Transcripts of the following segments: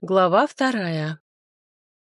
Глава вторая.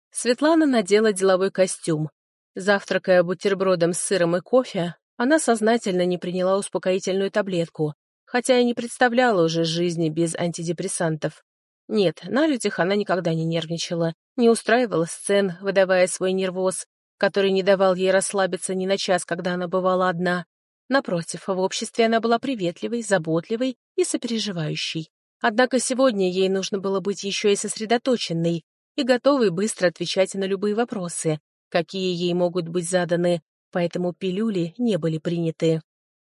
Светлана надела деловой костюм. Завтракая бутербродом с сыром и кофе, она сознательно не приняла успокоительную таблетку, хотя и не представляла уже жизни без антидепрессантов. Нет, на людях она никогда не нервничала, не устраивала сцен, выдавая свой нервоз, который не давал ей расслабиться ни на час, когда она бывала одна. Напротив, в обществе она была приветливой, заботливой и сопереживающей. Однако сегодня ей нужно было быть еще и сосредоточенной и готовой быстро отвечать на любые вопросы, какие ей могут быть заданы, поэтому пилюли не были приняты.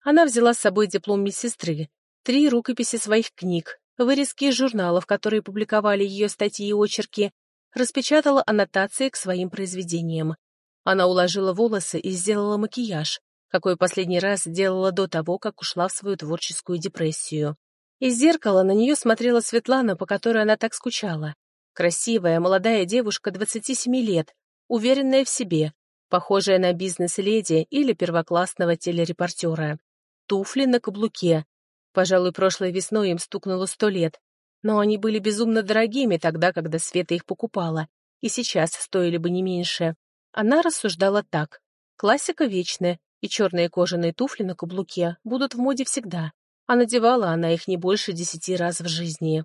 Она взяла с собой диплом медсестры, три рукописи своих книг, вырезки из журналов, которые публиковали ее статьи и очерки, распечатала аннотации к своим произведениям. Она уложила волосы и сделала макияж, какой последний раз делала до того, как ушла в свою творческую депрессию. Из зеркала на нее смотрела Светлана, по которой она так скучала. Красивая, молодая девушка 27 лет, уверенная в себе, похожая на бизнес-леди или первоклассного телерепортера. Туфли на каблуке. Пожалуй, прошлой весной им стукнуло сто лет. Но они были безумно дорогими тогда, когда Света их покупала, и сейчас стоили бы не меньше. Она рассуждала так. Классика вечная, и черные кожаные туфли на каблуке будут в моде всегда а надевала она их не больше десяти раз в жизни.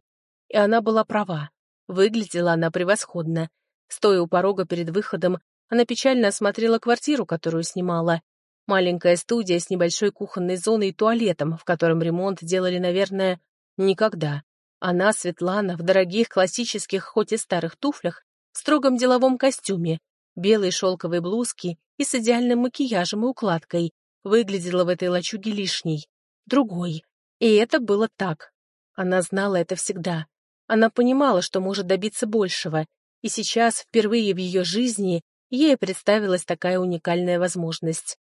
И она была права. Выглядела она превосходно. Стоя у порога перед выходом, она печально осмотрела квартиру, которую снимала. Маленькая студия с небольшой кухонной зоной и туалетом, в котором ремонт делали, наверное, никогда. Она, Светлана, в дорогих классических, хоть и старых туфлях, в строгом деловом костюме, белой шелковой блузке и с идеальным макияжем и укладкой, выглядела в этой лачуге лишней. Другой, и это было так. Она знала это всегда. Она понимала, что может добиться большего, и сейчас, впервые в ее жизни, ей представилась такая уникальная возможность.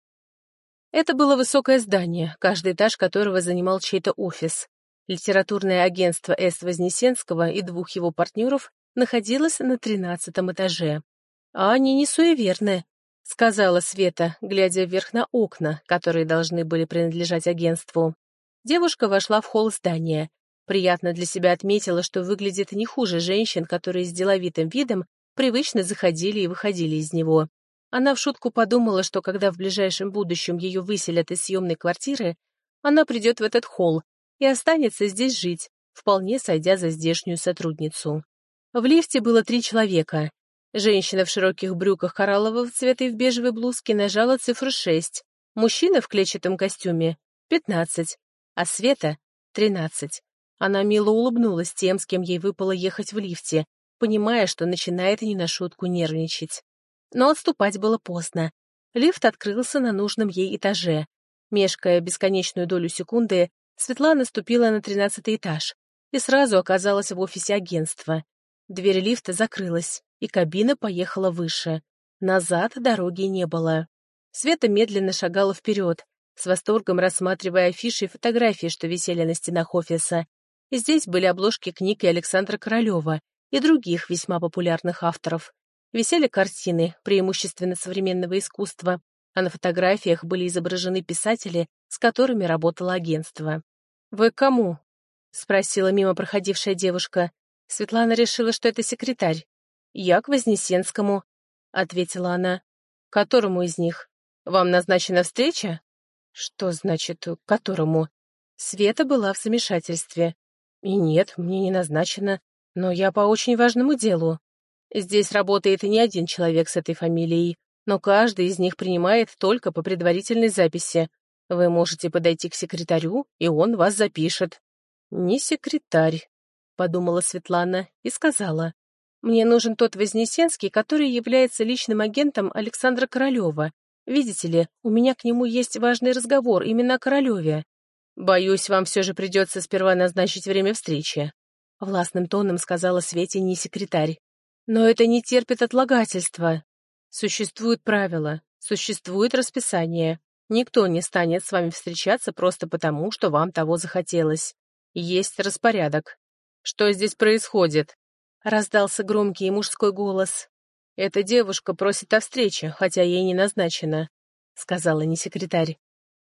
Это было высокое здание, каждый этаж которого занимал чей-то офис. Литературное агентство С. Вознесенского и двух его партнеров находилось на тринадцатом этаже. «А они не суеверны», — сказала Света, глядя вверх на окна, которые должны были принадлежать агентству. Девушка вошла в холл здания. Приятно для себя отметила, что выглядит не хуже женщин, которые с деловитым видом привычно заходили и выходили из него. Она в шутку подумала, что когда в ближайшем будущем ее выселят из съемной квартиры, она придет в этот холл и останется здесь жить, вполне сойдя за здешнюю сотрудницу. В лифте было три человека. Женщина в широких брюках кораллового цвета и в бежевой блузке нажала цифру 6. Мужчина в клетчатом костюме — 15 а Света — тринадцать. Она мило улыбнулась тем, с кем ей выпало ехать в лифте, понимая, что начинает не на шутку нервничать. Но отступать было поздно. Лифт открылся на нужном ей этаже. Мешкая бесконечную долю секунды, Светлана ступила на тринадцатый этаж и сразу оказалась в офисе агентства. Дверь лифта закрылась, и кабина поехала выше. Назад дороги не было. Света медленно шагала вперед, с восторгом рассматривая афиши и фотографии, что висели на стенах офиса. И здесь были обложки книг и Александра Королева, и других весьма популярных авторов. Висели картины, преимущественно современного искусства, а на фотографиях были изображены писатели, с которыми работало агентство. «Вы кому?» — спросила мимо проходившая девушка. Светлана решила, что это секретарь. «Я к Вознесенскому», — ответила она. «Которому из них? Вам назначена встреча?» Что значит «которому»? Света была в замешательстве. И нет, мне не назначено, но я по очень важному делу. Здесь работает не один человек с этой фамилией, но каждый из них принимает только по предварительной записи. Вы можете подойти к секретарю, и он вас запишет. «Не секретарь», — подумала Светлана и сказала. «Мне нужен тот Вознесенский, который является личным агентом Александра Королева, Видите ли, у меня к нему есть важный разговор именно о Королеве. Боюсь, вам все же придется сперва назначить время встречи. Властным тоном сказала Свете не секретарь. Но это не терпит отлагательства. Существуют правила, существует расписание. Никто не станет с вами встречаться просто потому, что вам того захотелось. Есть распорядок. Что здесь происходит? Раздался громкий мужской голос. «Эта девушка просит о встрече, хотя ей не назначено», — сказала не секретарь.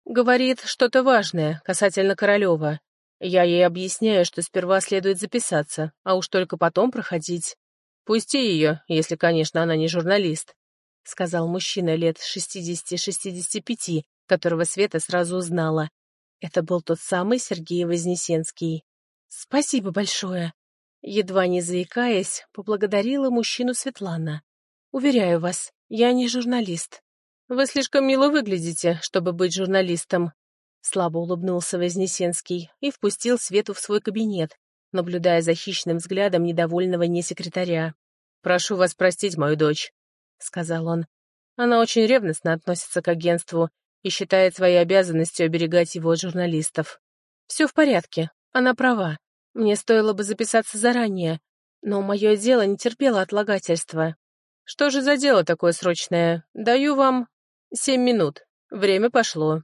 «Говорит что-то важное касательно Королева. Я ей объясняю, что сперва следует записаться, а уж только потом проходить. Пусти ее, если, конечно, она не журналист», — сказал мужчина лет 60-65, которого Света сразу узнала. Это был тот самый Сергей Вознесенский. «Спасибо большое!» Едва не заикаясь, поблагодарила мужчину Светлана. «Уверяю вас, я не журналист». «Вы слишком мило выглядите, чтобы быть журналистом», Слабо улыбнулся Вознесенский и впустил Свету в свой кабинет, наблюдая за хищным взглядом недовольного несекретаря. «Прошу вас простить мою дочь», — сказал он. «Она очень ревностно относится к агентству и считает своей обязанностью оберегать его от журналистов. Все в порядке, она права. Мне стоило бы записаться заранее, но мое дело не терпело отлагательства. Что же за дело такое срочное? Даю вам семь минут. Время пошло».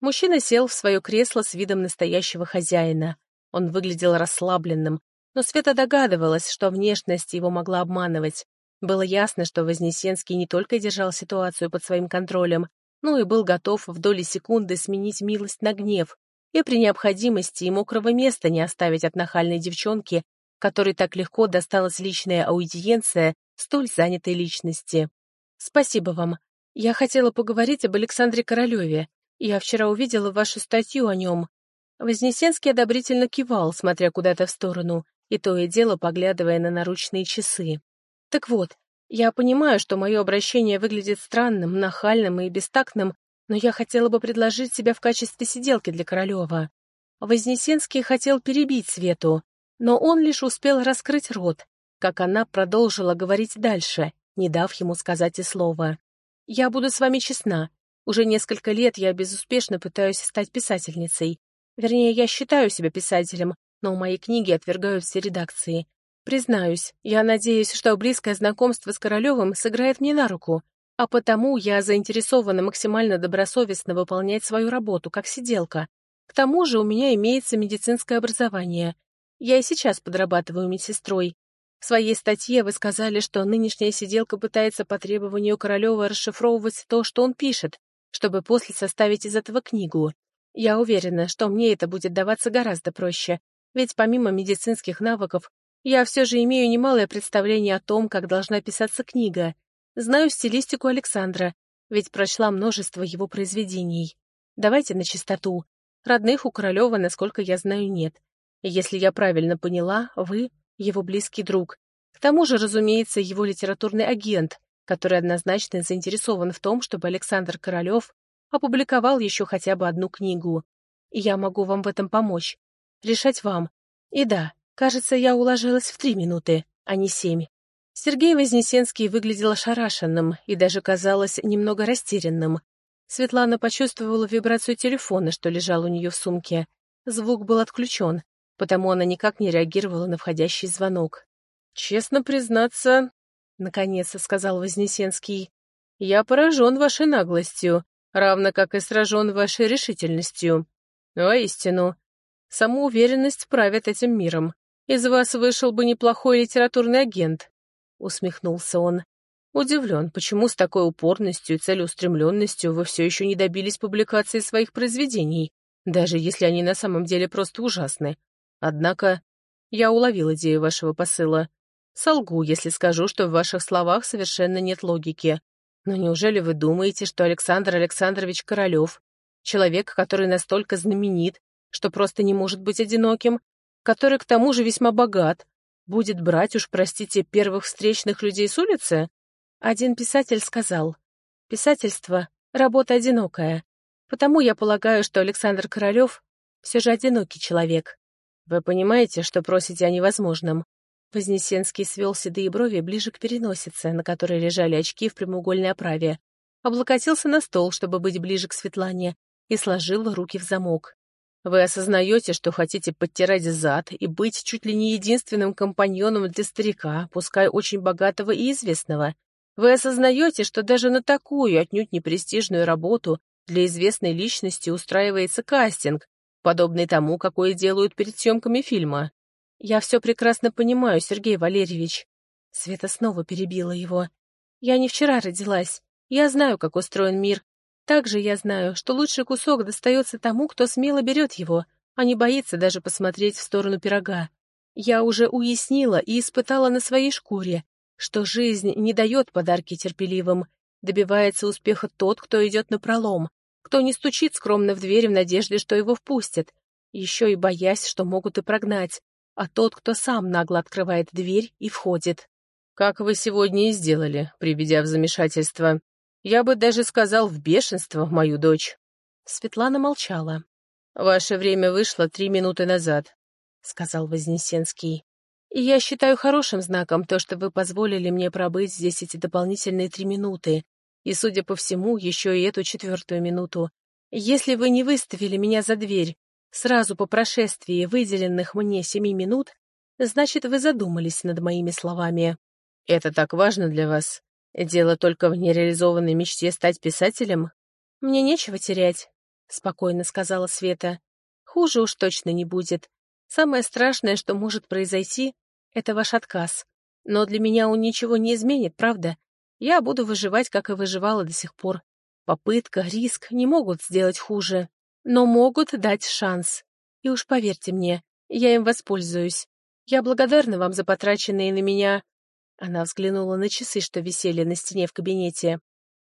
Мужчина сел в свое кресло с видом настоящего хозяина. Он выглядел расслабленным, но Света догадывалась, что внешность его могла обманывать. Было ясно, что Вознесенский не только держал ситуацию под своим контролем, но и был готов в доли секунды сменить милость на гнев и при необходимости и мокрого места не оставить от нахальной девчонки, которой так легко досталась личная аудиенция столь занятой личности. «Спасибо вам. Я хотела поговорить об Александре Королеве. Я вчера увидела вашу статью о нем». Вознесенский одобрительно кивал, смотря куда-то в сторону, и то и дело поглядывая на наручные часы. «Так вот, я понимаю, что мое обращение выглядит странным, нахальным и бестактным, но я хотела бы предложить себя в качестве сиделки для Королева». Вознесенский хотел перебить Свету, но он лишь успел раскрыть рот, как она продолжила говорить дальше, не дав ему сказать и слова. «Я буду с вами честна. Уже несколько лет я безуспешно пытаюсь стать писательницей. Вернее, я считаю себя писателем, но мои книги отвергают все редакции. Признаюсь, я надеюсь, что близкое знакомство с Королевым сыграет мне на руку, а потому я заинтересована максимально добросовестно выполнять свою работу, как сиделка. К тому же у меня имеется медицинское образование. Я и сейчас подрабатываю медсестрой. В своей статье вы сказали, что нынешняя сиделка пытается по требованию Королева расшифровывать то, что он пишет, чтобы после составить из этого книгу. Я уверена, что мне это будет даваться гораздо проще, ведь помимо медицинских навыков, я все же имею немалое представление о том, как должна писаться книга. Знаю стилистику Александра, ведь прочла множество его произведений. Давайте на чистоту. Родных у Королева, насколько я знаю, нет. Если я правильно поняла, вы — его близкий друг. К тому же, разумеется, его литературный агент, который однозначно заинтересован в том, чтобы Александр Королев опубликовал еще хотя бы одну книгу. И я могу вам в этом помочь. Решать вам. И да, кажется, я уложилась в три минуты, а не семь. Сергей Вознесенский выглядел ошарашенным и даже казалось немного растерянным. Светлана почувствовала вибрацию телефона, что лежал у нее в сумке. Звук был отключен, потому она никак не реагировала на входящий звонок. «Честно признаться, наконец сказал Вознесенский. «Я поражен вашей наглостью, равно как и сражен вашей решительностью. Воистину, самоуверенность правит этим миром. Из вас вышел бы неплохой литературный агент», — усмехнулся он. «Удивлен, почему с такой упорностью и целеустремленностью вы все еще не добились публикации своих произведений, даже если они на самом деле просто ужасны. Однако я уловил идею вашего посыла. Солгу, если скажу, что в ваших словах совершенно нет логики. Но неужели вы думаете, что Александр Александрович Королев, человек, который настолько знаменит, что просто не может быть одиноким, который к тому же весьма богат, будет брать уж, простите, первых встречных людей с улицы? Один писатель сказал, «Писательство — работа одинокая, потому я полагаю, что Александр Королев все же одинокий человек. Вы понимаете, что просите о невозможном. Вознесенский свел седые брови ближе к переносице, на которой лежали очки в прямоугольной оправе, облокотился на стол, чтобы быть ближе к Светлане, и сложил руки в замок. «Вы осознаете, что хотите подтирать зад и быть чуть ли не единственным компаньоном для старика, пускай очень богатого и известного? Вы осознаете, что даже на такую, отнюдь не престижную работу для известной личности устраивается кастинг, подобный тому, какой делают перед съемками фильма?» «Я все прекрасно понимаю, Сергей Валерьевич». Света снова перебила его. «Я не вчера родилась. Я знаю, как устроен мир. Также я знаю, что лучший кусок достается тому, кто смело берет его, а не боится даже посмотреть в сторону пирога. Я уже уяснила и испытала на своей шкуре, что жизнь не дает подарки терпеливым, добивается успеха тот, кто идет на пролом, кто не стучит скромно в дверь в надежде, что его впустят, еще и боясь, что могут и прогнать, а тот, кто сам нагло открывает дверь и входит. «Как вы сегодня и сделали, приведя в замешательство. Я бы даже сказал в бешенство мою дочь». Светлана молчала. «Ваше время вышло три минуты назад», — сказал Вознесенский. «И я считаю хорошим знаком то, что вы позволили мне пробыть здесь эти дополнительные три минуты, и, судя по всему, еще и эту четвертую минуту. Если вы не выставили меня за дверь сразу по прошествии выделенных мне семи минут, значит, вы задумались над моими словами. Это так важно для вас? Дело только в нереализованной мечте стать писателем? Мне нечего терять, — спокойно сказала Света. Хуже уж точно не будет. Самое страшное, что может произойти, — это ваш отказ. Но для меня он ничего не изменит, правда? Я буду выживать, как и выживала до сих пор. Попытка, риск не могут сделать хуже, но могут дать шанс. И уж поверьте мне, я им воспользуюсь. Я благодарна вам за потраченные на меня... Она взглянула на часы, что висели на стене в кабинете.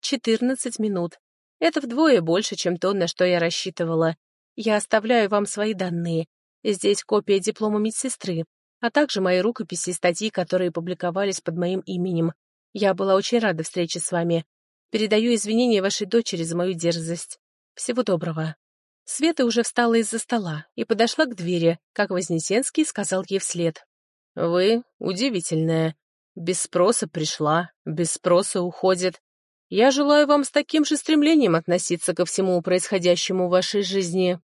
Четырнадцать минут. Это вдвое больше, чем то, на что я рассчитывала. Я оставляю вам свои данные. Здесь копия диплома медсестры, а также мои рукописи и статьи, которые публиковались под моим именем. Я была очень рада встрече с вами. Передаю извинения вашей дочери за мою дерзость. Всего доброго». Света уже встала из-за стола и подошла к двери, как Вознесенский сказал ей вслед. «Вы удивительная. Без спроса пришла, без спроса уходит. Я желаю вам с таким же стремлением относиться ко всему происходящему в вашей жизни».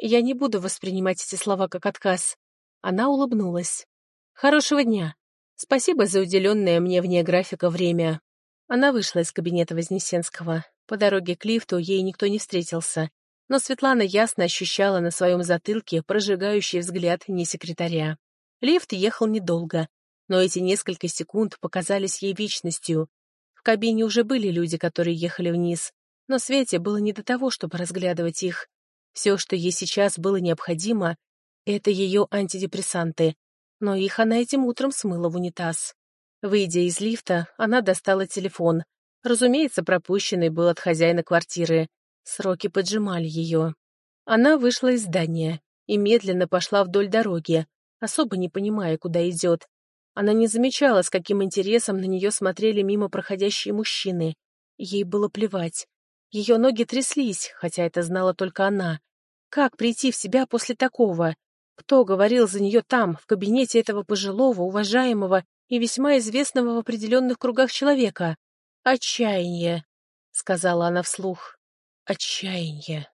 Я не буду воспринимать эти слова как отказ. Она улыбнулась. «Хорошего дня. Спасибо за уделенное мне вне графика время. Она вышла из кабинета Вознесенского. По дороге к лифту ей никто не встретился, но Светлана ясно ощущала на своем затылке прожигающий взгляд не секретаря. Лифт ехал недолго, но эти несколько секунд показались ей вечностью. В кабине уже были люди, которые ехали вниз, но Свете было не до того, чтобы разглядывать их. Все, что ей сейчас было необходимо, это ее антидепрессанты, но их она этим утром смыла в унитаз. Выйдя из лифта, она достала телефон. Разумеется, пропущенный был от хозяина квартиры. Сроки поджимали ее. Она вышла из здания и медленно пошла вдоль дороги, особо не понимая, куда идет. Она не замечала, с каким интересом на нее смотрели мимо проходящие мужчины. Ей было плевать. Ее ноги тряслись, хотя это знала только она. Как прийти в себя после такого? Кто говорил за нее там, в кабинете этого пожилого, уважаемого и весьма известного в определенных кругах человека? «Отчаяние», — сказала она вслух. «Отчаяние».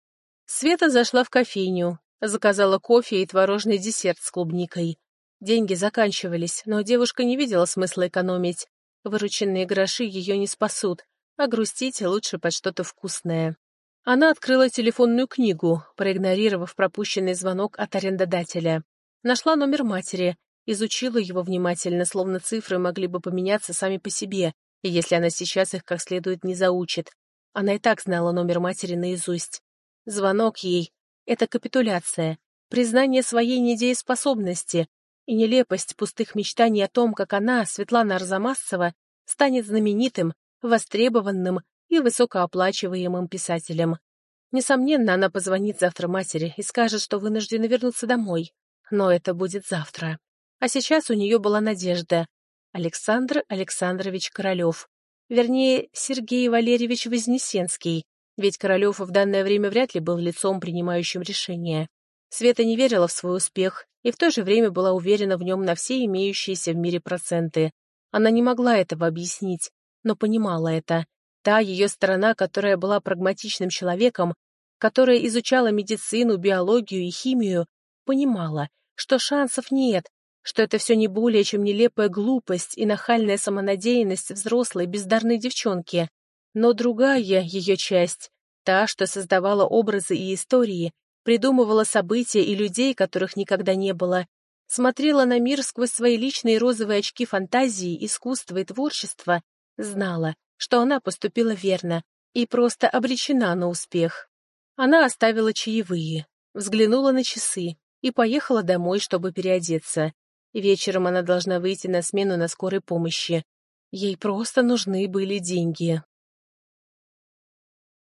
Света зашла в кофейню, заказала кофе и творожный десерт с клубникой. Деньги заканчивались, но девушка не видела смысла экономить. Вырученные гроши ее не спасут, а грустить лучше под что-то вкусное. Она открыла телефонную книгу, проигнорировав пропущенный звонок от арендодателя. Нашла номер матери, изучила его внимательно, словно цифры могли бы поменяться сами по себе, если она сейчас их как следует не заучит. Она и так знала номер матери наизусть. Звонок ей — это капитуляция, признание своей недееспособности и нелепость пустых мечтаний о том, как она, Светлана Арзамасцева, станет знаменитым, востребованным и высокооплачиваемым писателем. Несомненно, она позвонит завтра матери и скажет, что вынуждена вернуться домой. Но это будет завтра. А сейчас у нее была надежда. Александр Александрович Королев. Вернее, Сергей Валерьевич Вознесенский, ведь Королев в данное время вряд ли был лицом, принимающим решения. Света не верила в свой успех и в то же время была уверена в нем на все имеющиеся в мире проценты. Она не могла этого объяснить, но понимала это. Та ее сторона, которая была прагматичным человеком, которая изучала медицину, биологию и химию, понимала, что шансов нет, что это все не более чем нелепая глупость и нахальная самонадеянность взрослой бездарной девчонки. Но другая ее часть, та, что создавала образы и истории, придумывала события и людей, которых никогда не было, смотрела на мир сквозь свои личные розовые очки фантазии, искусства и творчества, Знала, что она поступила верно и просто обречена на успех. Она оставила чаевые. взглянула на часы и поехала домой, чтобы переодеться. Вечером она должна выйти на смену на скорой помощи. Ей просто нужны были деньги.